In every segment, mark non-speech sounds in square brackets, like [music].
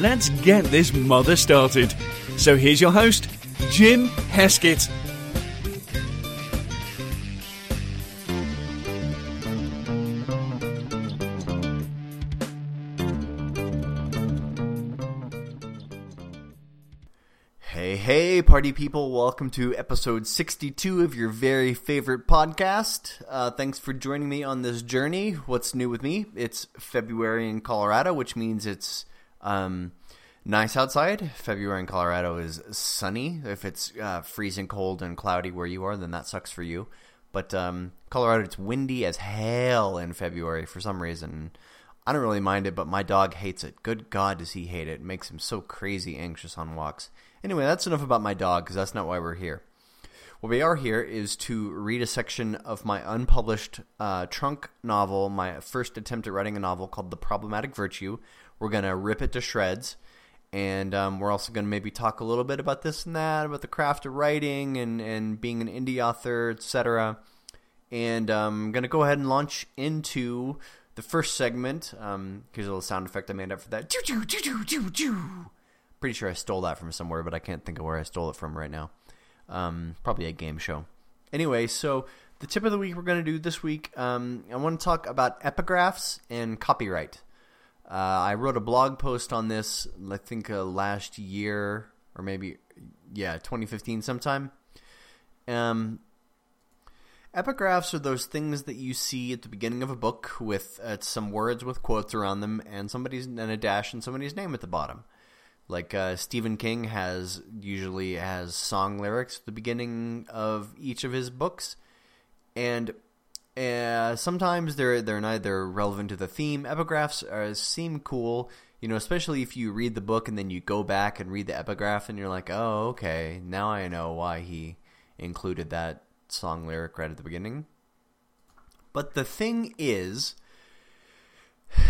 let's get this mother started. So here's your host, Jim Heskett. Hey, hey, party people. Welcome to episode 62 of your very favorite podcast. Uh, thanks for joining me on this journey. What's new with me? It's February in Colorado, which means it's um, nice outside. February in Colorado is sunny. If it's uh, freezing cold and cloudy where you are, then that sucks for you. But um, Colorado, it's windy as hell in February for some reason. I don't really mind it, but my dog hates it. Good God, does he hate it. It makes him so crazy anxious on walks. Anyway, that's enough about my dog, because that's not why we're here. What we are here is to read a section of my unpublished uh, trunk novel, my first attempt at writing a novel called The Problematic Virtue. We're going to rip it to shreds, and um, we're also going to maybe talk a little bit about this and that, about the craft of writing and, and being an indie author, etc. And um, I'm going to go ahead and launch into the first segment. Um, here's a little sound effect I made up for that. Choo choo choo choo choo. Pretty sure I stole that from somewhere, but I can't think of where I stole it from right now. Um, probably a game show. Anyway, so the tip of the week we're going to do this week, um, I want to talk about epigraphs and copyright. Uh, I wrote a blog post on this, I think uh, last year, or maybe, yeah, 2015 sometime. Um, epigraphs are those things that you see at the beginning of a book with uh, some words with quotes around them and somebody's and a dash and somebody's name at the bottom. Like uh, Stephen King has usually has song lyrics at the beginning of each of his books, and uh, sometimes they're they're neither relevant to the theme. Epigraphs are, seem cool, you know, especially if you read the book and then you go back and read the epigraph and you're like, oh, okay, now I know why he included that song lyric right at the beginning. But the thing is,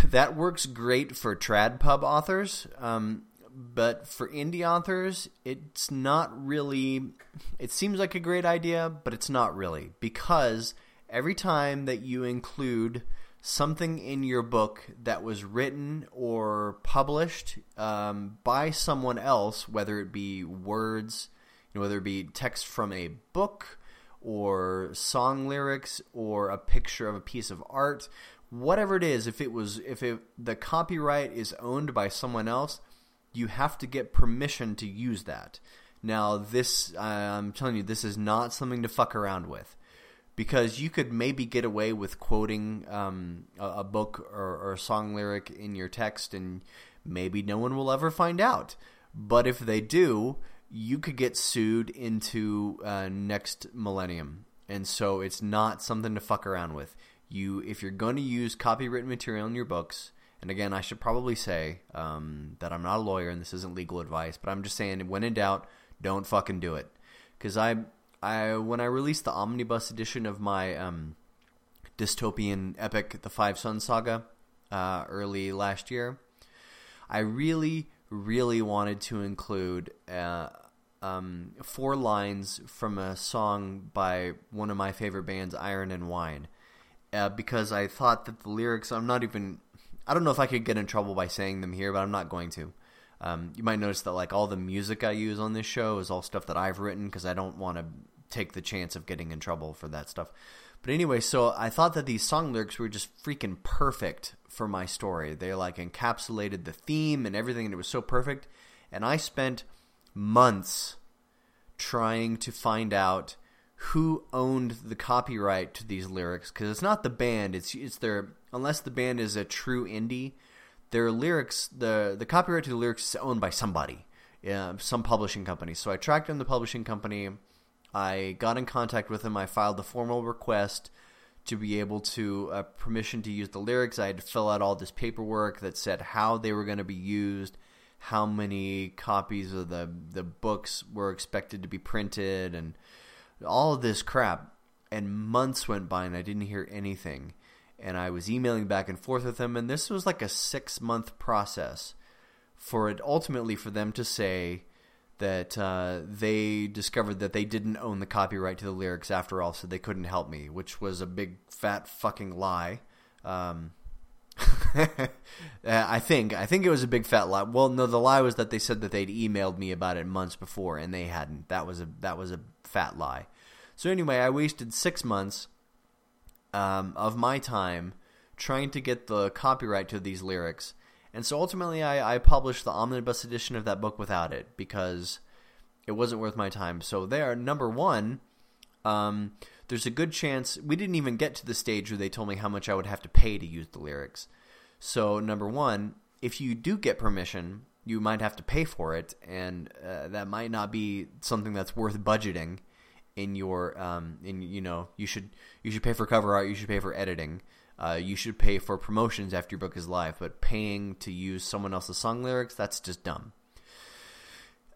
that works great for trad pub authors. Um, but for indie authors, it's not really. It seems like a great idea, but it's not really because every time that you include something in your book that was written or published um, by someone else, whether it be words, you know, whether it be text from a book or song lyrics or a picture of a piece of art, whatever it is, if it was if it, the copyright is owned by someone else, you have to get permission to use that. Now, this I'm telling you, this is not something to fuck around with because you could maybe get away with quoting um, a, a, book or, or, a song lyric in your text, and maybe no one will ever find out. But if they do, you could get sued into uh, next millennium, and so it's not something to fuck around with. You, if you're going to use copywritten material in your books, and again, I should probably say um, that I'm not a lawyer and this isn't legal advice, but I'm just saying, when in doubt, don't fucking do it. Because I I when I released the omnibus edition of my um, dystopian epic, The Five Sons Saga, uh, early last year, I really, really wanted to include uh, um, four lines from a song by one of my favorite bands, Iron and Wine, uh, because I thought that the lyrics. I'm not even. I don't know if I could get in trouble by saying them here, but I'm not going to. Um, you might notice that like all the music I use on this show is all stuff that I've written because I don't want to take the chance of getting in trouble for that stuff. But anyway, so I thought that these song lyrics were just freaking perfect for my story. They like encapsulated the theme and everything, and it was so perfect. And I spent months trying to find out who owned the copyright to these lyrics because it's not the band. It's it's their unless the band is a true indie, their lyrics the the copyright to the lyrics is owned by somebody, yeah, some publishing company. So I tracked down the publishing company I got in contact with him. I filed the formal request to be able to uh, permission to use the lyrics. I had to fill out all this paperwork that said how they were going to be used, how many copies of the the books were expected to be printed and all of this crap. And months went by and I didn't hear anything. And I was emailing back and forth with them, and this was like a six month process for it ultimately for them to say that uh, they discovered that they didn't own the copyright to the lyrics after all, so they couldn't help me, which was a big fat fucking lie. Um, [laughs] I think I think it was a big fat lie. Well, no, the lie was that they said that they'd emailed me about it months before, and they hadn't. That was a that was a fat lie. So anyway, I wasted six months um, of my time trying to get the copyright to these lyrics and so ultimately, I, I published the omnibus edition of that book without it because it wasn't worth my time. So there, number one, um, there's a good chance we didn't even get to the stage where they told me how much I would have to pay to use the lyrics. So number one, if you do get permission, you might have to pay for it, and uh, that might not be something that's worth budgeting in your um, in you know you should you should pay for cover art, you should pay for editing. Uh, you should pay for promotions after your book is live, but paying to use someone else's song lyrics, that's just dumb.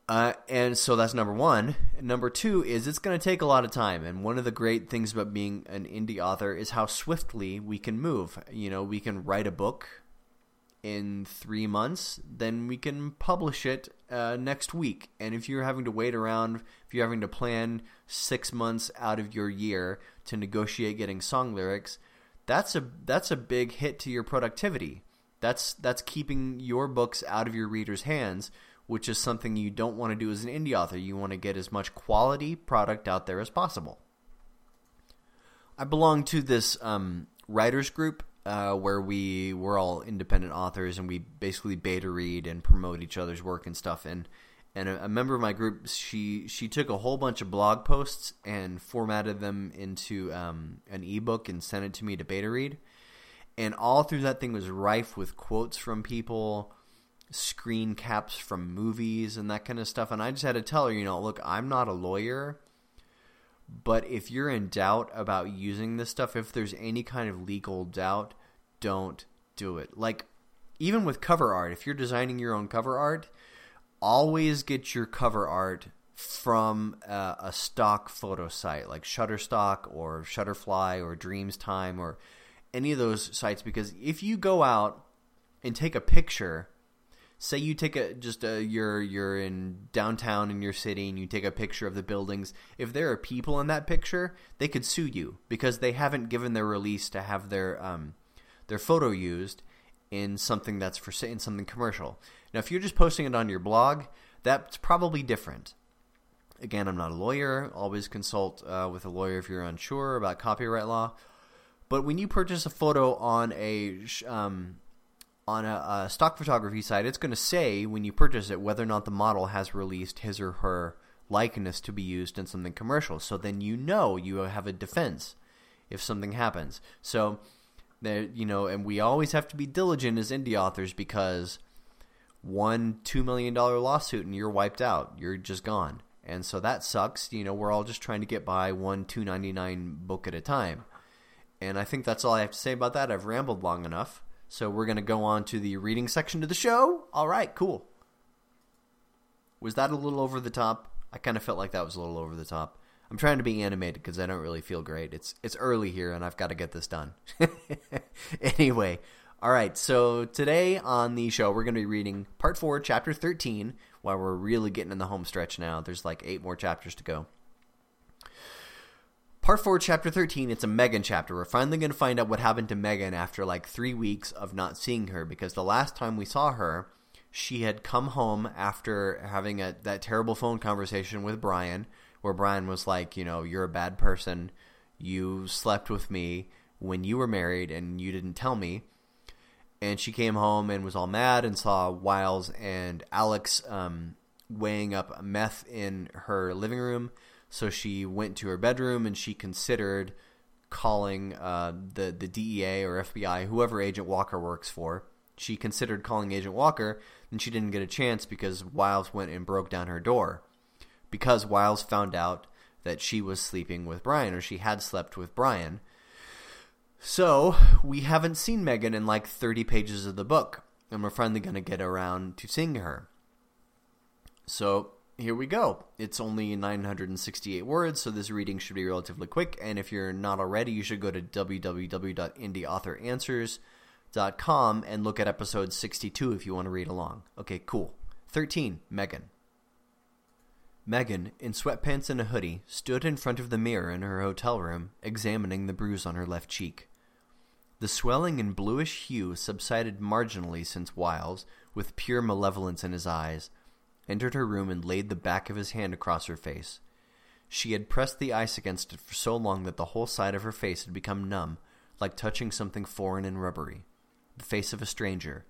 Uh, and so that's number one. Number two is it's going to take a lot of time. And one of the great things about being an indie author is how swiftly we can move. You know, we can write a book in three months, then we can publish it uh, next week. And if you're having to wait around, if you're having to plan six months out of your year to negotiate getting song lyrics, that's a that's a big hit to your productivity. That's that's keeping your books out of your readers' hands, which is something you don't want to do as an indie author. You want to get as much quality product out there as possible. I belong to this um, writers group uh, where we we're all independent authors and we basically beta read and promote each other's work and stuff. And and a, a, member of my group she she took a whole bunch of blog posts and formatted them into um, an ebook and sent it to me to beta read. And all through that thing was rife with quotes from people screen caps from movies and that kind of stuff. And I just had to tell her you know look I'm not a lawyer but if you're in doubt about using this stuff if there's any kind of legal doubt don't do it. Like even with cover art if you're designing your own cover art always get your cover art from a, a, stock photo site like Shutterstock or Shutterfly or Dreamstime or any of those sites because if you go out and take a picture say you take a just a you're you're in downtown in your city and you take a picture of the buildings if there are people in that picture they could sue you because they haven't given their release to have their um their photo used in something that's for in something commercial now, if you're just posting it on your blog, that's probably different. Again, I'm not a lawyer. Always consult uh, with a lawyer if you're unsure about copyright law. But when you purchase a photo on a um, on a, a, stock photography site, it's going to say when you purchase it whether or not the model has released his or her likeness to be used in something commercial. So then you know you have a defense if something happens. So there, you know, and we always have to be diligent as indie authors because one two million dollar lawsuit and you're wiped out. You're just gone. And so that sucks. You know, we're all just trying to get by one two ninety nine book at a time. And I think that's all I have to say about that. I've rambled long enough. So we're going to go on to the reading section of the show. All right, cool. Was that a little over the top? I kind of felt like that was a little over the top. I'm trying to be animated because I don't really feel great. It's it's early here and I've got to get this done. [laughs] anyway, all right, so today on the show, we're going to be reading part four, chapter 13, while we're really getting in the home stretch now. There's like eight more chapters to go. Part 4, Chapter 13, it's a Megan chapter. We're finally going to find out what happened to Megan after like three weeks of not seeing her because the last time we saw her, she had come home after having a, that terrible phone conversation with Brian where Brian was like, you know, you're a bad person. You slept with me when you were married and you didn't tell me and she came home and was all mad and saw Wiles and Alex um, weighing up meth in her living room. So she went to her bedroom and she considered calling uh, the the DEA or FBI, whoever Agent Walker works for. She considered calling Agent Walker, and she didn't get a chance because Wiles went and broke down her door. Because Wiles found out that she was sleeping with Brian, or she had slept with Brian, so, we haven't seen Megan in like 30 pages of the book, and we're finally going to get around to seeing her. So here we go. It's only 968 words, so this reading should be relatively quick. And if you're not already, you should go to www.indieauthoranswers.com and look at episode 62 if you want to read along. Okay, cool. 13. Megan. Megan, in sweatpants and a hoodie, stood in front of the mirror in her hotel room, examining the bruise on her left cheek. The swelling and bluish hue subsided marginally since Wiles, with pure malevolence in his eyes, entered her room and laid the back of his hand across her face. She had pressed the ice against it for so long that the whole side of her face had become numb, like touching something foreign and rubbery, the face of a stranger.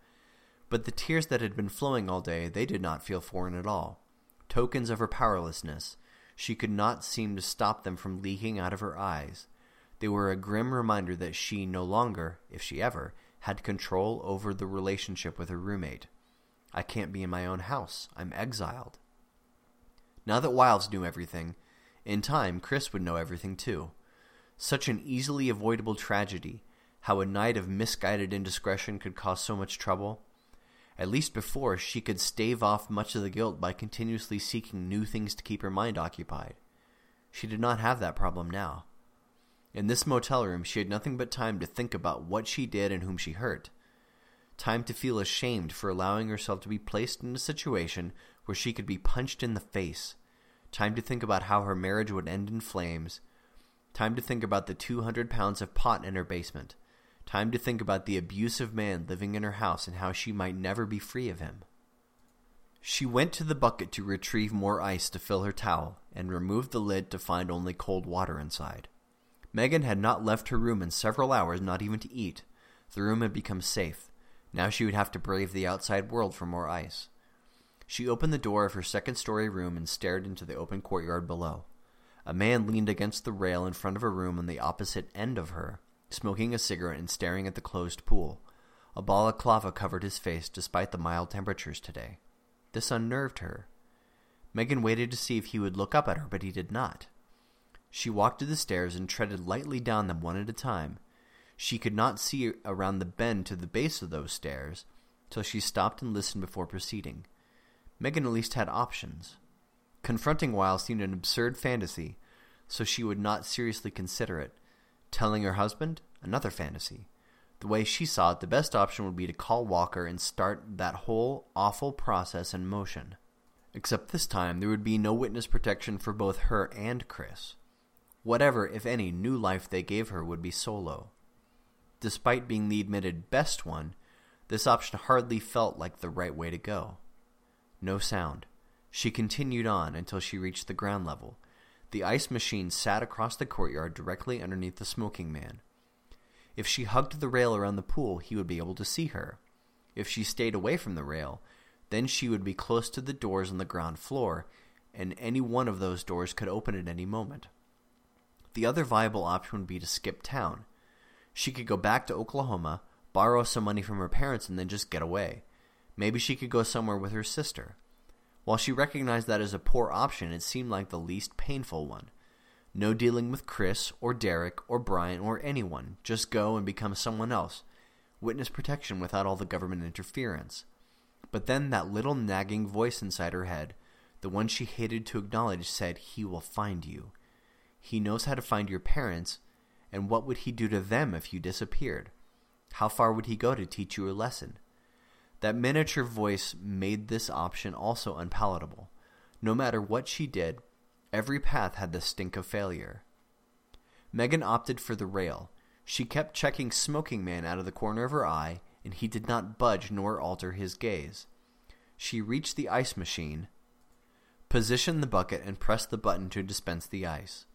But the tears that had been flowing all day, they did not feel foreign at all tokens of her powerlessness. She could not seem to stop them from leaking out of her eyes. They were a grim reminder that she no longer, if she ever, had control over the relationship with her roommate. I can't be in my own house. I'm exiled. Now that Wiles knew everything, in time Chris would know everything too. Such an easily avoidable tragedy, how a night of misguided indiscretion could cause so much trouble. At least before, she could stave off much of the guilt by continuously seeking new things to keep her mind occupied. She did not have that problem now. In this motel room, she had nothing but time to think about what she did and whom she hurt. Time to feel ashamed for allowing herself to be placed in a situation where she could be punched in the face. Time to think about how her marriage would end in flames. Time to think about the 200 pounds of pot in her basement. Time to think about the abusive man living in her house and how she might never be free of him. She went to the bucket to retrieve more ice to fill her towel, and removed the lid to find only cold water inside. Megan had not left her room in several hours, not even to eat. The room had become safe. Now she would have to brave the outside world for more ice. She opened the door of her second-story room and stared into the open courtyard below. A man leaned against the rail in front of a room on the opposite end of her, smoking a cigarette and staring at the closed pool. A balaclava covered his face despite the mild temperatures today. This unnerved her. Megan waited to see if he would look up at her, but he did not. She walked to the stairs and treaded lightly down them one at a time. She could not see around the bend to the base of those stairs, till she stopped and listened before proceeding. Megan at least had options. Confronting Wiles seemed an absurd fantasy, so she would not seriously consider it, Telling her husband? Another fantasy. The way she saw it, the best option would be to call Walker and start that whole awful process in motion. Except this time, there would be no witness protection for both her and Chris. Whatever, if any, new life they gave her would be solo. Despite being the admitted best one, this option hardly felt like the right way to go. No sound. She continued on until she reached the ground level, the ice machine sat across the courtyard directly underneath the smoking man. If she hugged the rail around the pool, he would be able to see her. If she stayed away from the rail, then she would be close to the doors on the ground floor, and any one of those doors could open at any moment. The other viable option would be to skip town. She could go back to Oklahoma, borrow some money from her parents, and then just get away. Maybe she could go somewhere with her sister. While she recognized that as a poor option, it seemed like the least painful one. No dealing with Chris, or Derek, or Brian, or anyone. Just go and become someone else. Witness protection without all the government interference. But then that little nagging voice inside her head, the one she hated to acknowledge, said, he will find you. He knows how to find your parents, and what would he do to them if you disappeared? How far would he go to teach you a lesson? That miniature voice made this option also unpalatable. No matter what she did, every path had the stink of failure. Megan opted for the rail. She kept checking Smoking Man out of the corner of her eye, and he did not budge nor alter his gaze. She reached the ice machine, positioned the bucket, and pressed the button to dispense the ice.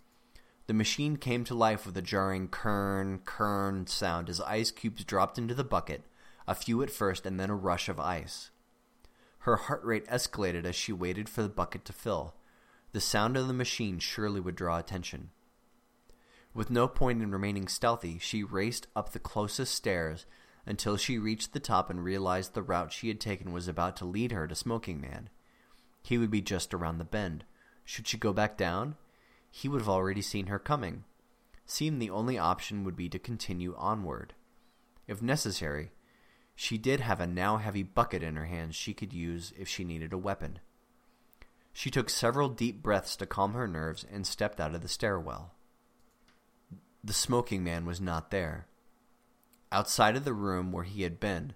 The machine came to life with a jarring kern, kern sound as ice cubes dropped into the bucket, a few at first and then a rush of ice. Her heart rate escalated as she waited for the bucket to fill. The sound of the machine surely would draw attention. With no point in remaining stealthy, she raced up the closest stairs until she reached the top and realized the route she had taken was about to lead her to Smoking Man. He would be just around the bend. Should she go back down? He would have already seen her coming. Seemed the only option would be to continue onward. If necessary, she did have a now heavy bucket in her hands she could use if she needed a weapon. She took several deep breaths to calm her nerves and stepped out of the stairwell. The smoking man was not there. Outside of the room where he had been,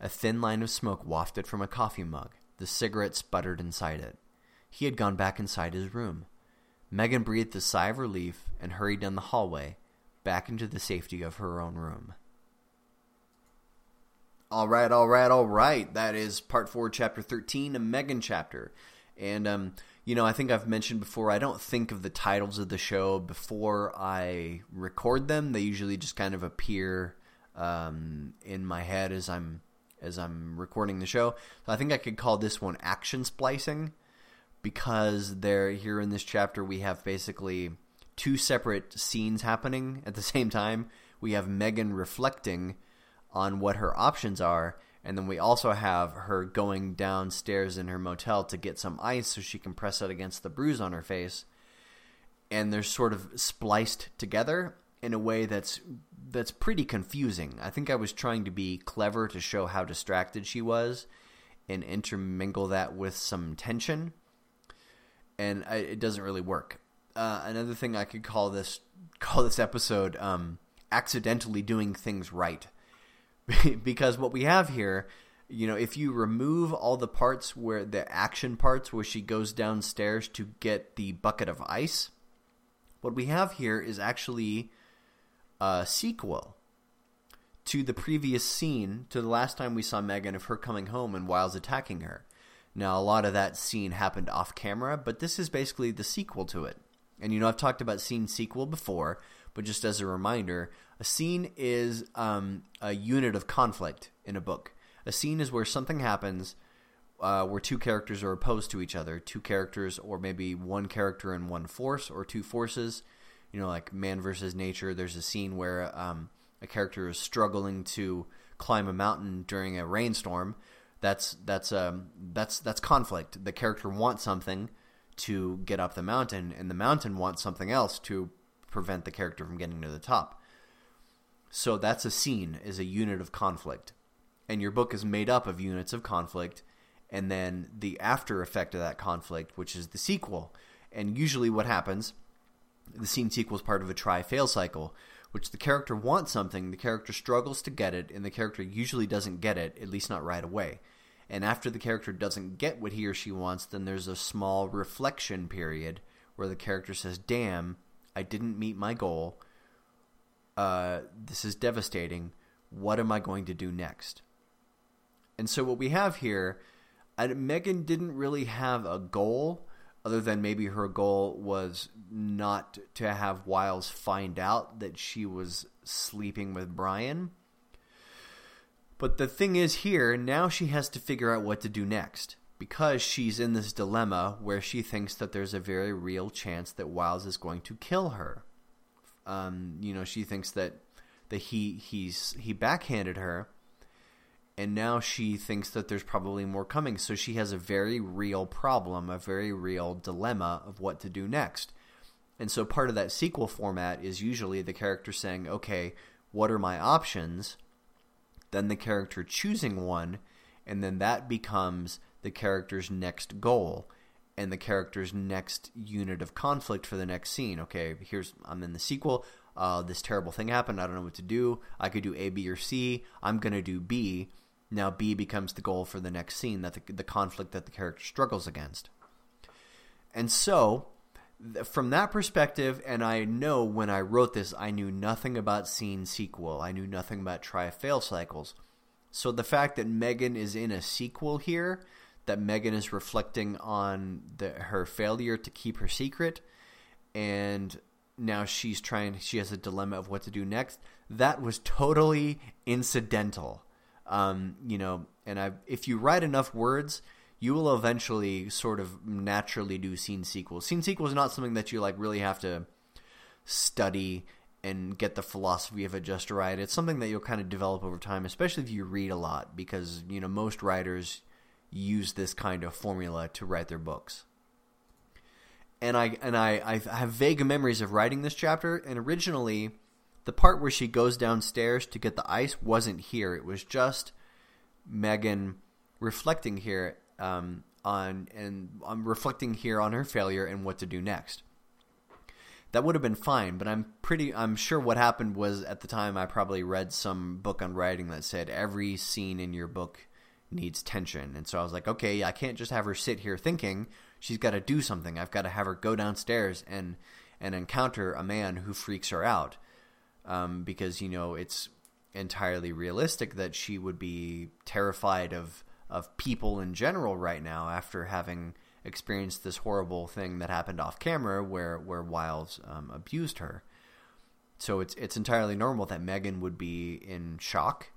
a thin line of smoke wafted from a coffee mug. The cigarette sputtered inside it. He had gone back inside his room. Megan breathed a sigh of relief and hurried down the hallway, back into the safety of her own room. All right, all right, all right. That is part four, chapter 13, a Megan chapter. And, um, you know, I think I've mentioned before, I don't think of the titles of the show before I record them. They usually just kind of appear um, in my head as I'm as I'm recording the show. So I think I could call this one action splicing because there here in this chapter we have basically two separate scenes happening at the [laughs] same time. We have Megan reflecting on what her options are, and then we also have her going downstairs in her motel to get some ice so she can press it against the bruise on her face. And they're sort of spliced together in a way that's that's pretty confusing. I think I was trying to be clever to show how distracted she was and intermingle that with some tension. And I, it doesn't really work. Uh, another thing I could call this call this episode um, accidentally doing things right. [laughs] because what we have here, you know, if you remove all the parts where the action parts where she goes downstairs to get the bucket of ice, what we have here is actually a sequel to the previous scene, to the last time we saw Megan of her coming home and Wiles attacking her. Now, a lot of that scene happened off camera, but this is basically the sequel to it. And you know, I've talked about scene sequel before, but just as a reminder, a scene is um, a unit of conflict in a book. A scene is where something happens uh, where two characters are opposed to each other. Two characters, or maybe one character and one force, or two forces. You know, like man versus nature. There's a scene where um, a character is struggling to climb a mountain during a rainstorm. That's that's um, that's that's conflict. The character wants something to get up the mountain, and the mountain wants something else to prevent the character from getting to the top. So that's a scene, is a unit of conflict. And your book is made up of units of conflict, and then the after effect of that conflict, which is the sequel. And usually what happens, the scene sequel is part of a try-fail cycle, which the character wants something, the character struggles to get it, and the character usually doesn't get it, at least not right away. And after the character doesn't get what he or she wants, then there's a small reflection period where the character says, damn, I didn't meet my goal. Uh, this is devastating. What am I going to do next? And so what we have here, Megan didn't really have a goal other than maybe her goal was not to have Wiles find out that she was sleeping with Brian. But the thing is here, now she has to figure out what to do next because she's in this dilemma where she thinks that there's a very real chance that Wiles is going to kill her. Um, you know, she thinks that that he he's he backhanded her, and now she thinks that there's probably more coming. So she has a very real problem, a very real dilemma of what to do next. And so part of that sequel format is usually the character saying, "Okay, what are my options?" Then the character choosing one, and then that becomes the character's next goal and the character's next unit of conflict for the next scene. Okay, here's I'm in the sequel. Uh, this terrible thing happened. I don't know what to do. I could do A, B, or C. I'm going to do B. Now B becomes the goal for the next scene, that the, the conflict that the character struggles against. And so, from that perspective, and I know when I wrote this, I knew nothing about scene sequel. I knew nothing about try-fail cycles. So the fact that Megan is in a sequel here that Megan is reflecting on the, her failure to keep her secret, and now she's trying. She has a dilemma of what to do next. That was totally incidental, um, you know. And I, if you write enough words, you will eventually sort of naturally do scene sequels. Scene sequels is not something that you like really have to study and get the philosophy of it just right. It's something that you'll kind of develop over time, especially if you read a lot, because you know most writers use this kind of formula to write their books. And I and I, I have vague memories of writing this chapter, and originally the part where she goes downstairs to get the ice wasn't here. It was just Megan reflecting here um, on, and I'm reflecting here on her failure and what to do next. That would have been fine, but I'm pretty I'm sure what happened was at the time I probably read some book on writing that said every scene in your book needs tension. And so I was like, okay, I can't just have her sit here thinking. She's got to do something. I've got to have her go downstairs and and encounter a man who freaks her out. Um, because you know it's entirely realistic that she would be terrified of of people in general right now after having experienced this horrible thing that happened off camera where where Wiles um, abused her. So it's it's entirely normal that Megan would be in shock,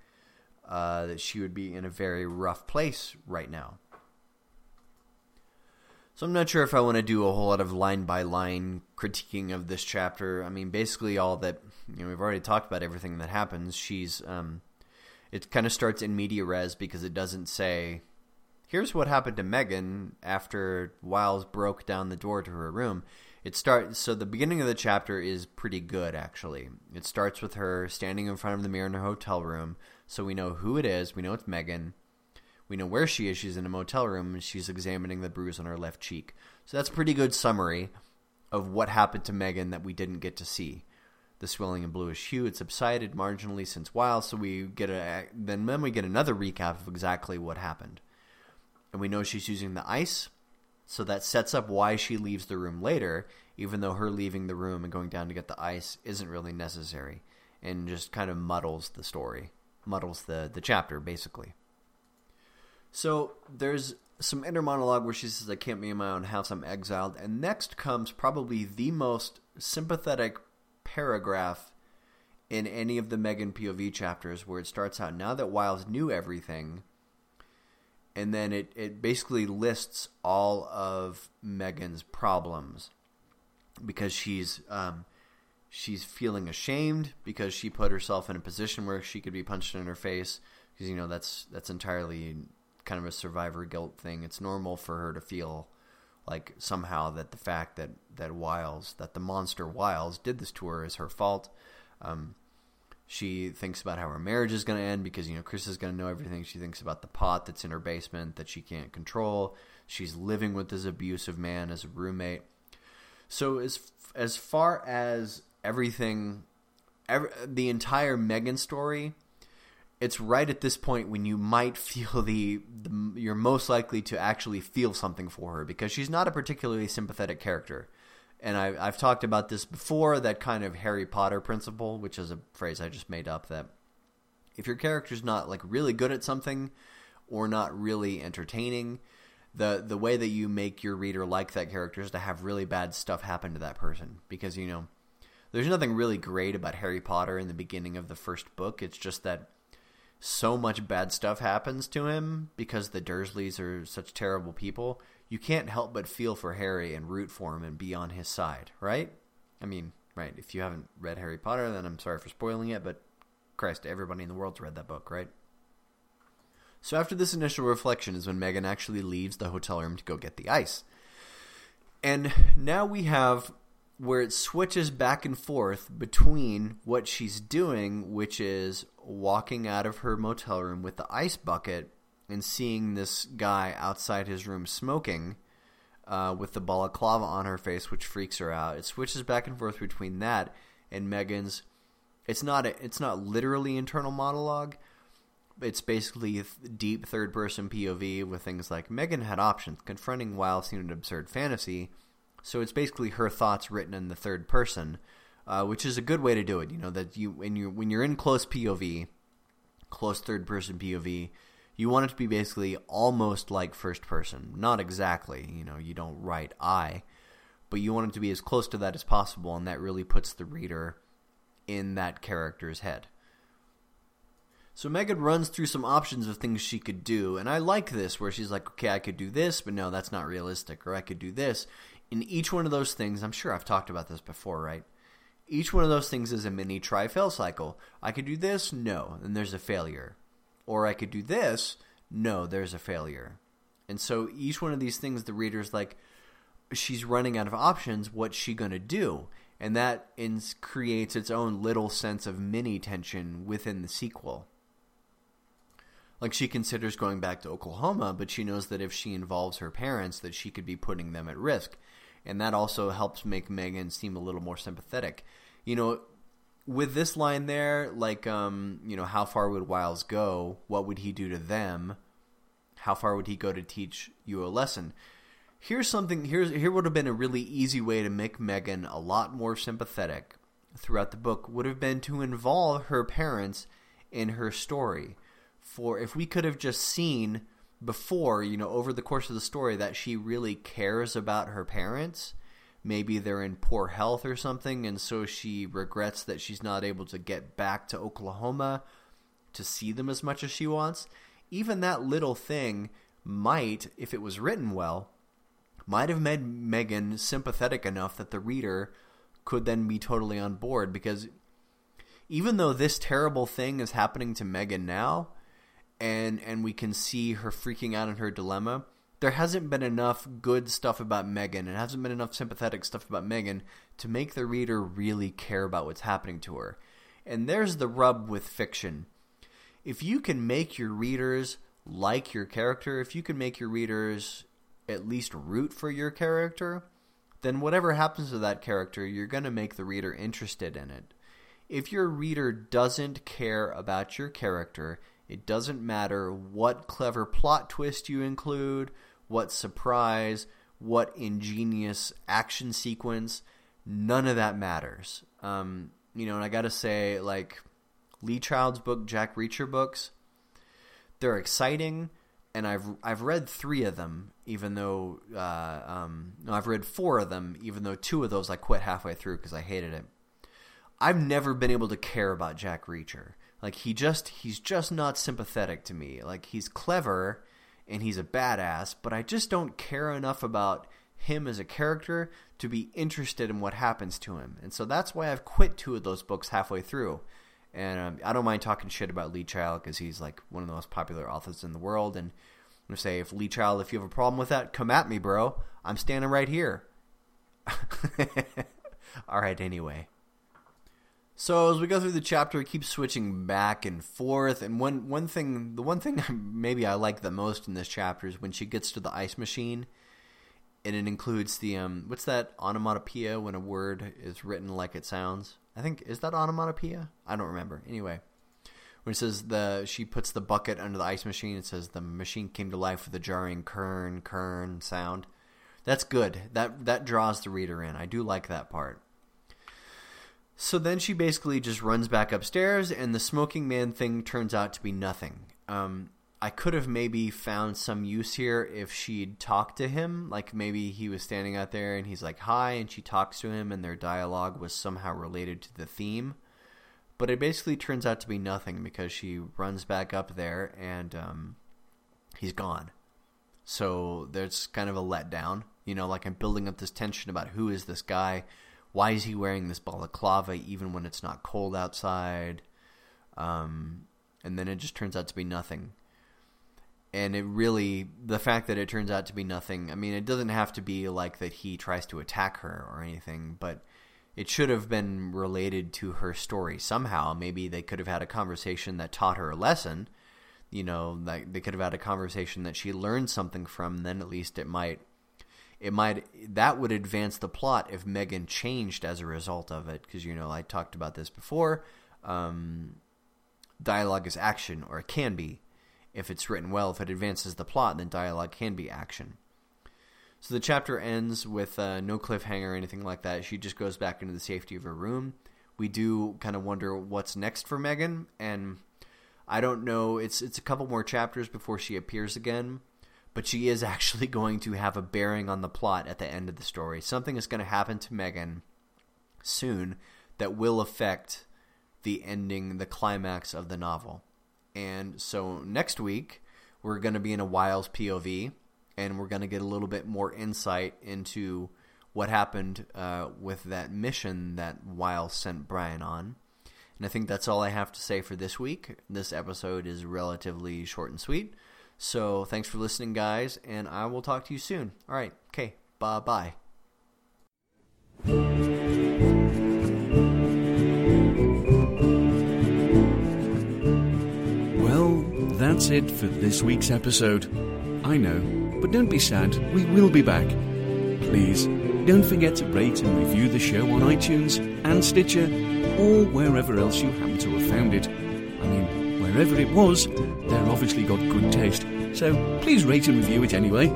uh, that she would be in a very rough place right now. So I'm not sure if I want to do a whole lot of line by line critiquing of this chapter. I mean, basically all that you know we've already talked about everything that happens. She's um, it kind of starts in media res because it doesn't say here's what happened to Megan after Wiles broke down the door to her room. It starts so the beginning of the chapter is pretty good actually. It starts with her standing in front of the mirror in her hotel room, so we know who it is. We know it's Megan. We know where she is. She's in a motel room and she's examining the bruise on her left cheek. So that's a pretty good summary of what happened to Megan that we didn't get to see. The swelling and bluish hue had subsided marginally since while, so we get a then then we get another recap of exactly what happened. And we know she's using the ice, so that sets up why she leaves the room later, even though her leaving the room and going down to get the ice isn't really necessary, and just kind of muddles the story, muddles the the chapter basically. So there's some inner monologue where she says, I can't be in my own house, I'm exiled. And next comes probably the most sympathetic paragraph in any of the Megan POV chapters where it starts out, now that Wiles knew everything, and then it, it basically lists all of Megan's problems because she's um, she's feeling ashamed because she put herself in a position where she could be punched in her face because you know that's that's entirely kind of a survivor guilt thing. It's normal for her to feel like somehow that the fact that that Wiles, that the monster Wiles did this to her is her fault. Um, she thinks about how her marriage is going to end because you know Chris is going to know everything. She thinks about the pot that's in her basement that she can't control. She's living with this abusive man as a roommate. So as as far as everything, every, the entire Megan story it's right at this point when you might feel the, the, you're most likely to actually feel something for her because she's not a particularly sympathetic character. And I, I've talked about this before, that kind of Harry Potter principle, which is a phrase I just made up, that if your character's not like really good at something or not really entertaining, the the way that you make your reader like that character is to have really bad stuff happen to that person because you know there's nothing really great about Harry Potter in the beginning of the first book. It's just that so much bad stuff happens to him because the Dursleys are such terrible people, you can't help but feel for Harry and root for him and be on his side, right? I mean, right, if you haven't read Harry Potter, then I'm sorry for spoiling it, but Christ, everybody in the world's read that book, right? So after this initial reflection is when Megan actually leaves the hotel room to go get the ice. And now we have where it switches back and forth between what she's doing, which is walking out of her motel room with the ice bucket and seeing this guy outside his room smoking uh, with the balaclava on her face, which freaks her out. It switches back and forth between that and Megan's. It's not a, it's not literally internal monologue. It's basically deep third person POV with things like Megan had options. Confronting Wiles seemed an absurd fantasy so it's basically her thoughts written in the third person, uh, which is a good way to do it. You know that you when you when you're in close POV, close third person POV, you want it to be basically almost like first person. Not exactly. You know, you don't write I, but you want it to be as close to that as possible, and that really puts the reader in that character's head. So Megan runs through some options of things she could do, and I like this where she's like, okay, I could do this, but no, that's not realistic, or I could do this in each one of those things, I'm sure I've talked about this before, right? Each one of those things is a mini try-fail cycle. I could do this, no, and there's a failure. Or I could do this, no, there's a failure. And so each one of these things, the reader's like, she's running out of options, what's she going to do? And that ins creates its own little sense of mini tension within the sequel. Like she considers going back to Oklahoma, but she knows that if she involves her parents, that she could be putting them at risk. And that also helps make Megan seem a little more sympathetic. You know, with this line there, like, um, you know, how far would Wiles go? What would he do to them? How far would he go to teach you a lesson? Here's something. Here's here would have been a really easy way to make Megan a lot more sympathetic throughout the book. Would have been to involve her parents in her story. For if we could have just seen before, you know, over the course of the story that she really cares about her parents, maybe they're in poor health or something, and so she regrets that she's not able to get back to Oklahoma to see them as much as she wants. Even that little thing might, if it was written well, might have made Megan sympathetic enough that the reader could then be totally on board because even though this terrible thing is happening to Megan now and and we can see her freaking out in her dilemma, there hasn't been enough good stuff about Megan and hasn't been enough sympathetic stuff about Megan to make the reader really care about what's happening to her. And there's the rub with fiction. If you can make your readers like your character, if you can make your readers at least root for your character, then whatever happens to that character, you're going to make the reader interested in it. If your reader doesn't care about your character, it doesn't matter what clever plot twist you include, what surprise, what ingenious action sequence, none of that matters. Um, you know, and I got to say, like, Lee Child's book, Jack Reacher books, they're exciting, and I've I've read three of them, even though uh, um, no, I've read four of them, even though two of those I quit halfway through because I hated it. I've never been able to care about Jack Reacher. Like he just he's just not sympathetic to me. Like he's clever and he's a badass, but I just don't care enough about him as a character to be interested in what happens to him. And so that's why I've quit two of those books halfway through. And um, I don't mind talking shit about Lee Child because he's like one of the most popular authors in the world. And I'm going to say, if Lee Child, if you have a problem with that, come at me, bro. I'm standing right here. [laughs] All right, anyway. So as we go through the chapter, it keeps switching back and forth. And one one thing, the one thing [laughs] maybe I like the most in this chapter is when she gets to the ice machine, and it includes the um, what's that onomatopoeia when a word is written like it sounds? I think is that onomatopoeia? I don't remember. Anyway, when it says the she puts the bucket under the ice machine, it says the machine came to life with a jarring kern kern sound. That's good. That that draws the reader in. I do like that part. So then she basically just runs back upstairs, and the smoking man thing turns out to be nothing. Um, I could have maybe found some use here if she'd talked to him. Like maybe he was standing out there and he's like, hi, and she talks to him and their dialogue was somehow related to the theme. But it basically turns out to be nothing because she runs back up there and um, he's gone. So there's kind of a letdown. You know, like I'm building up this tension about who is this guy? Why is he wearing this balaclava even when it's not cold outside? Um, and then it just turns out to be nothing. And it really the fact that it turns out to be nothing i mean it doesn't have to be like that he tries to attack her or anything but it should have been related to her story somehow. Maybe they could have had a conversation that taught her a lesson. You know like they could have had a conversation that she learned something from then at least it might it might that would advance the plot if Megan changed as a result of it because you know I talked about this before um, dialogue is action or it can be if it's written well, if it advances the plot, then dialogue can be action. So the chapter ends with uh, no cliffhanger or anything like that. She just goes back into the safety of her room. We do kind of wonder what's next for Megan, and I don't know. It's it's a couple more chapters before she appears again, but she is [laughs] actually going to have a bearing on the plot at the end of the story. Something is going to happen to Megan soon that will affect the ending, the climax of the novel. And so next week, we're going to be in a Wiles POV, and we're going to get a little bit more insight into what happened uh, with that mission that Wiles sent Brian on. And I think that's all I have to say for this week. This episode is relatively short and sweet. So thanks for listening, guys, and I will talk to you soon. All right. Okay. Bye-bye. that's that's it for this week's episode. I know, but don't be sad, we will be back. Please, don't forget to rate and review the show on iTunes and Stitcher, or wherever else you happen to have found it. Wherever it was, they're obviously got good taste, so please rate and review it anyway.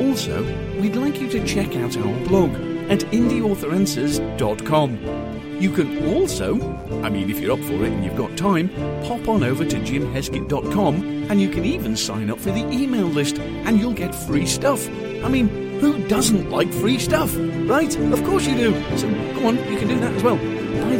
Also, we'd like you to check out our blog at indieauthoranswers.com. You can also, I mean, if you're up for it and you've got time, pop on over to jimheskett.com and you can even sign up for the email list and you'll get free stuff. I mean, who doesn't like free stuff, right? Of course you do. So go on, you can do that as well.